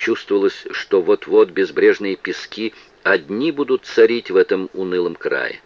Чувствовалось, что вот-вот безбрежные пески одни будут царить в этом унылом крае.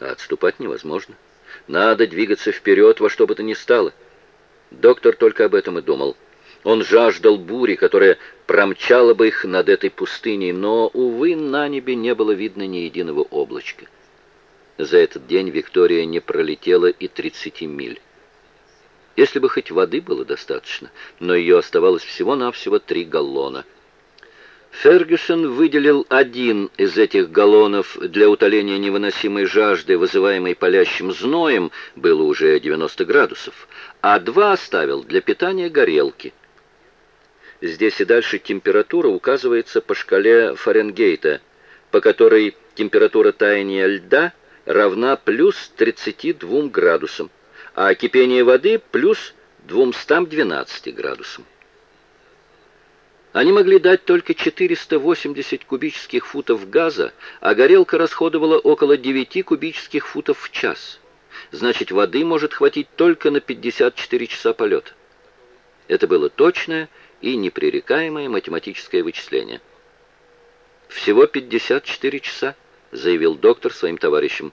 А отступать невозможно. Надо двигаться вперед во что бы то ни стало. Доктор только об этом и думал. Он жаждал бури, которая промчала бы их над этой пустыней, но, увы, на небе не было видно ни единого облачка. За этот день Виктория не пролетела и 30 миль. Если бы хоть воды было достаточно, но ее оставалось всего-навсего три галлона. Фергюсон выделил один из этих галлонов для утоления невыносимой жажды, вызываемой палящим зноем, было уже 90 градусов, а два оставил для питания горелки. Здесь и дальше температура указывается по шкале Фаренгейта, по которой температура таяния льда равна плюс 32 градусам а кипение воды плюс 212 градусам. Они могли дать только 480 кубических футов газа, а горелка расходовала около 9 кубических футов в час. Значит, воды может хватить только на 54 часа полета. Это было точное и непререкаемое математическое вычисление. «Всего 54 часа», — заявил доктор своим товарищам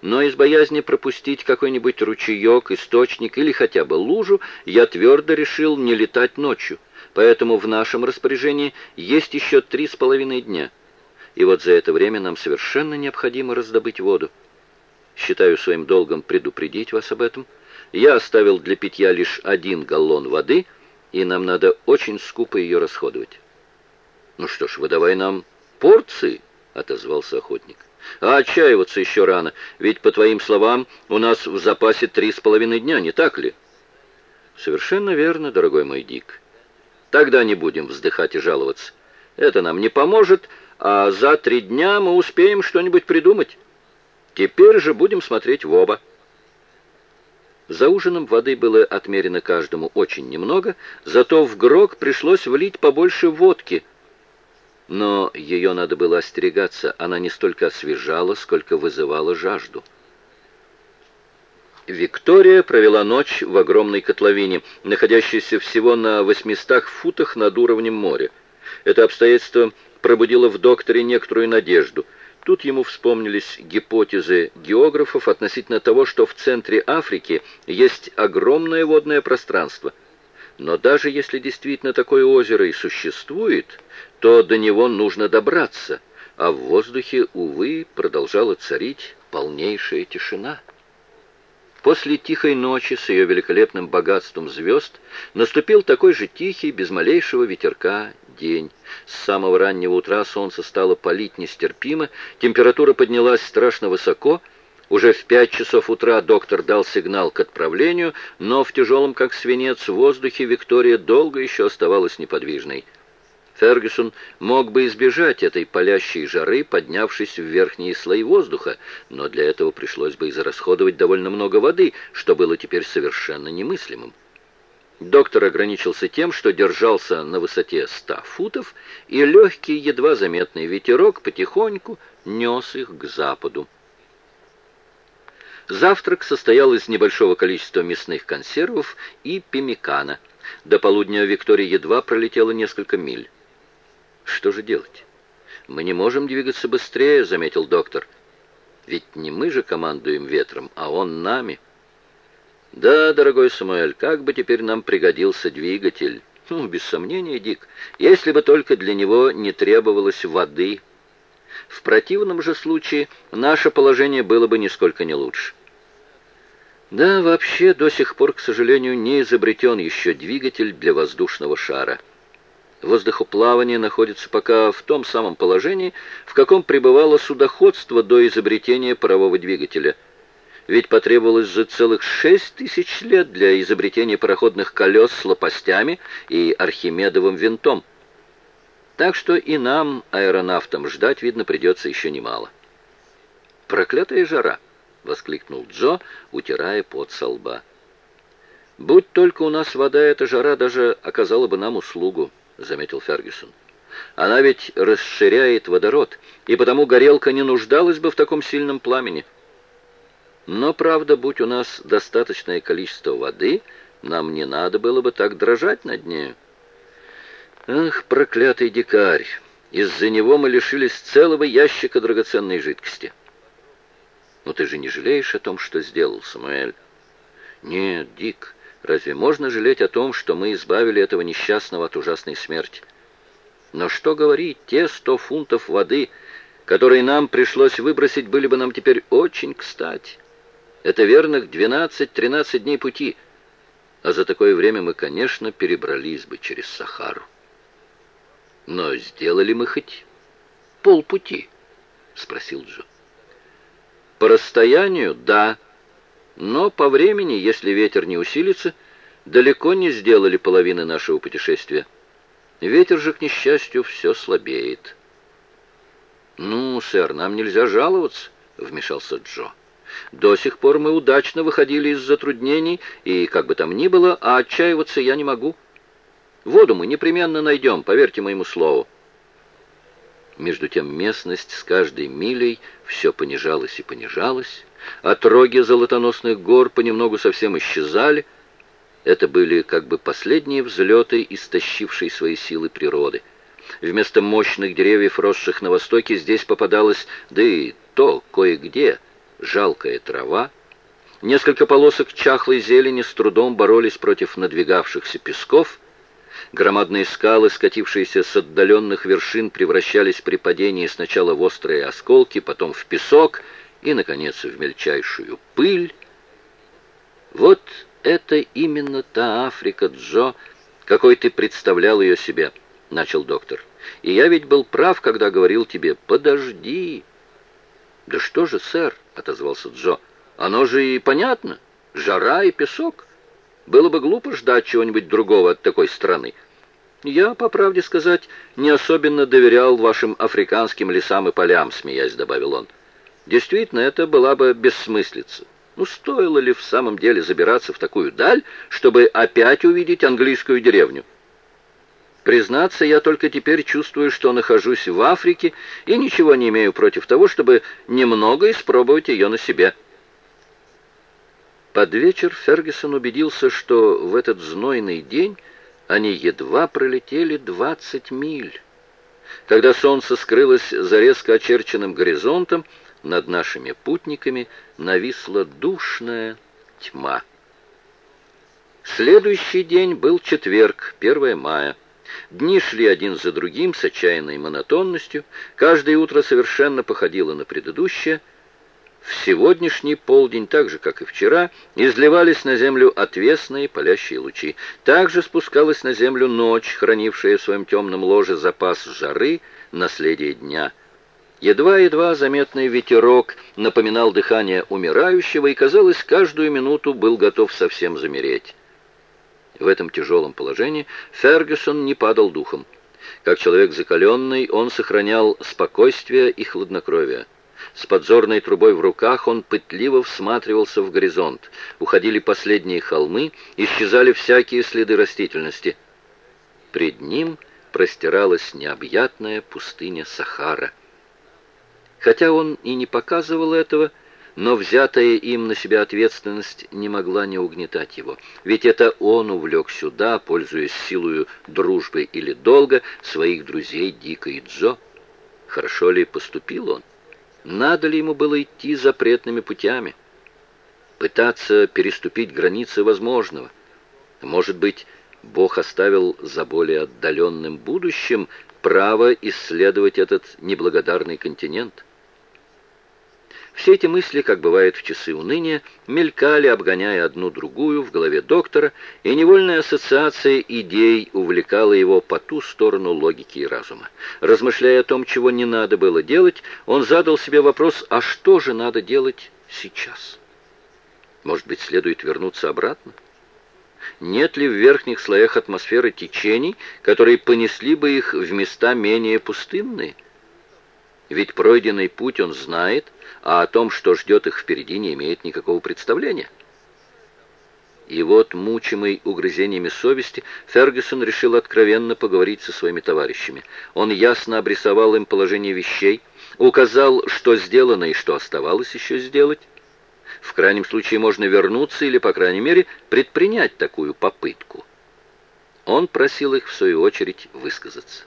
но из боязни пропустить какой-нибудь ручеек, источник или хотя бы лужу, я твердо решил не летать ночью, поэтому в нашем распоряжении есть еще три с половиной дня. И вот за это время нам совершенно необходимо раздобыть воду. Считаю своим долгом предупредить вас об этом. Я оставил для питья лишь один галлон воды, и нам надо очень скупо ее расходовать. «Ну что ж, выдавай нам порции», — отозвался охотник. А отчаиваться еще рано, ведь, по твоим словам, у нас в запасе три с половиной дня, не так ли? Совершенно верно, дорогой мой Дик. Тогда не будем вздыхать и жаловаться. Это нам не поможет, а за три дня мы успеем что-нибудь придумать. Теперь же будем смотреть в оба. За ужином воды было отмерено каждому очень немного, зато в грог пришлось влить побольше водки — но ее надо было остерегаться, она не столько освежала, сколько вызывала жажду. Виктория провела ночь в огромной котловине, находящейся всего на 800 футах над уровнем моря. Это обстоятельство пробудило в докторе некоторую надежду. Тут ему вспомнились гипотезы географов относительно того, что в центре Африки есть огромное водное пространство. Но даже если действительно такое озеро и существует, то до него нужно добраться, а в воздухе, увы, продолжала царить полнейшая тишина. После тихой ночи с ее великолепным богатством звезд наступил такой же тихий, без малейшего ветерка, день. С самого раннего утра солнце стало палить нестерпимо, температура поднялась страшно высоко. Уже в пять часов утра доктор дал сигнал к отправлению, но в тяжелом, как свинец, воздухе Виктория долго еще оставалась неподвижной. Фергюсон мог бы избежать этой палящей жары, поднявшись в верхние слои воздуха, но для этого пришлось бы израсходовать довольно много воды, что было теперь совершенно немыслимым. Доктор ограничился тем, что держался на высоте ста футов, и легкий, едва заметный ветерок потихоньку нес их к западу. Завтрак состоял из небольшого количества мясных консервов и пемикана. До полудня Виктория едва пролетела несколько миль. Что же делать? Мы не можем двигаться быстрее, заметил доктор. Ведь не мы же командуем ветром, а он нами. Да, дорогой Самуэль, как бы теперь нам пригодился двигатель? Ну, без сомнения, Дик, если бы только для него не требовалось воды. В противном же случае наше положение было бы нисколько не лучше. Да, вообще до сих пор, к сожалению, не изобретен еще двигатель для воздушного шара. Воздухоплавание находится пока в том самом положении, в каком пребывало судоходство до изобретения парового двигателя. Ведь потребовалось же целых шесть тысяч лет для изобретения пароходных колес с лопастями и архимедовым винтом. Так что и нам, аэронавтам, ждать, видно, придется еще немало. «Проклятая жара!» — воскликнул Джо, утирая пот со лба. «Будь только у нас вода, эта жара даже оказала бы нам услугу». — заметил Фергюсон. «Она ведь расширяет водород, и потому горелка не нуждалась бы в таком сильном пламени. Но, правда, будь у нас достаточное количество воды, нам не надо было бы так дрожать над нею». Ах, проклятый дикарь! Из-за него мы лишились целого ящика драгоценной жидкости. Но ты же не жалеешь о том, что сделал, Самуэль? Нет, Дик, разве можно жалеть о том, что мы избавили этого несчастного от ужасной смерти? Но что говорить, те сто фунтов воды, которые нам пришлось выбросить, были бы нам теперь очень кстати. Это верных 12-13 дней пути, а за такое время мы, конечно, перебрались бы через Сахару. Но сделали мы хоть полпути, спросил Джо. По расстоянию, да, но по времени, если ветер не усилится, далеко не сделали половины нашего путешествия. Ветер же, к несчастью, все слабеет. «Ну, сэр, нам нельзя жаловаться», — вмешался Джо. «До сих пор мы удачно выходили из затруднений, и, как бы там ни было, а отчаиваться я не могу. Воду мы непременно найдем, поверьте моему слову». Между тем местность с каждой милей все понижалась и понижалась, отроги золотоносных гор понемногу совсем исчезали, это были как бы последние взлеты, истощившей свои силы природы. Вместо мощных деревьев, росших на востоке, здесь попадалось, да и то кое-где, жалкая трава. Несколько полосок чахлой зелени с трудом боролись против надвигавшихся песков. Громадные скалы, скатившиеся с отдаленных вершин, превращались при падении сначала в острые осколки, потом в песок и, наконец, в мельчайшую пыль. Вот это именно та Африка, Джо, какой ты представлял ее себе, начал доктор. И я ведь был прав, когда говорил тебе, подожди. Да что же, сэр, отозвался Джо, оно же и понятно, жара и песок. Было бы глупо ждать чего-нибудь другого от такой страны. Я, по правде сказать, не особенно доверял вашим африканским лесам и полям, смеясь, добавил он. Действительно, это была бы бессмыслица. Ну, стоило ли в самом деле забираться в такую даль, чтобы опять увидеть английскую деревню? Признаться, я только теперь чувствую, что нахожусь в Африке и ничего не имею против того, чтобы немного испробовать ее на себе. Под вечер Фергюсон убедился, что в этот знойный день они едва пролетели 20 миль. Когда солнце скрылось за резко очерченным горизонтом, над нашими путниками нависла душная тьма. Следующий день был четверг, 1 мая. Дни шли один за другим с отчаянной монотонностью. Каждое утро совершенно походило на предыдущее. В сегодняшний полдень, так же, как и вчера, изливались на землю отвесные палящие лучи. Также спускалась на землю ночь, хранившая в своем темном ложе запас жары, наследие дня — Едва-едва заметный ветерок напоминал дыхание умирающего и, казалось, каждую минуту был готов совсем замереть. В этом тяжелом положении Фергюсон не падал духом. Как человек закаленный, он сохранял спокойствие и хладнокровие. С подзорной трубой в руках он пытливо всматривался в горизонт. Уходили последние холмы, исчезали всякие следы растительности. Пред ним простиралась необъятная пустыня Сахара — Хотя он и не показывал этого, но взятая им на себя ответственность не могла не угнетать его. Ведь это он увлек сюда, пользуясь силою дружбы или долга, своих друзей Дика и Джо. Хорошо ли поступил он? Надо ли ему было идти запретными путями? Пытаться переступить границы возможного? Может быть, Бог оставил за более отдаленным будущим право исследовать этот неблагодарный континент? Все эти мысли, как бывает в часы уныния, мелькали, обгоняя одну другую в голове доктора, и невольная ассоциация идей увлекала его по ту сторону логики и разума. Размышляя о том, чего не надо было делать, он задал себе вопрос, а что же надо делать сейчас? Может быть, следует вернуться обратно? Нет ли в верхних слоях атмосферы течений, которые понесли бы их в места менее пустынные? Ведь пройденный путь он знает, а о том, что ждет их впереди, не имеет никакого представления. И вот, мучимый угрызениями совести, Фергюсон решил откровенно поговорить со своими товарищами. Он ясно обрисовал им положение вещей, указал, что сделано и что оставалось еще сделать. В крайнем случае можно вернуться или, по крайней мере, предпринять такую попытку. Он просил их, в свою очередь, высказаться.